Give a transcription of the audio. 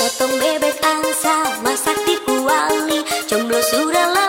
Potong bebek angsa, masak di kuali. Jomblo sudah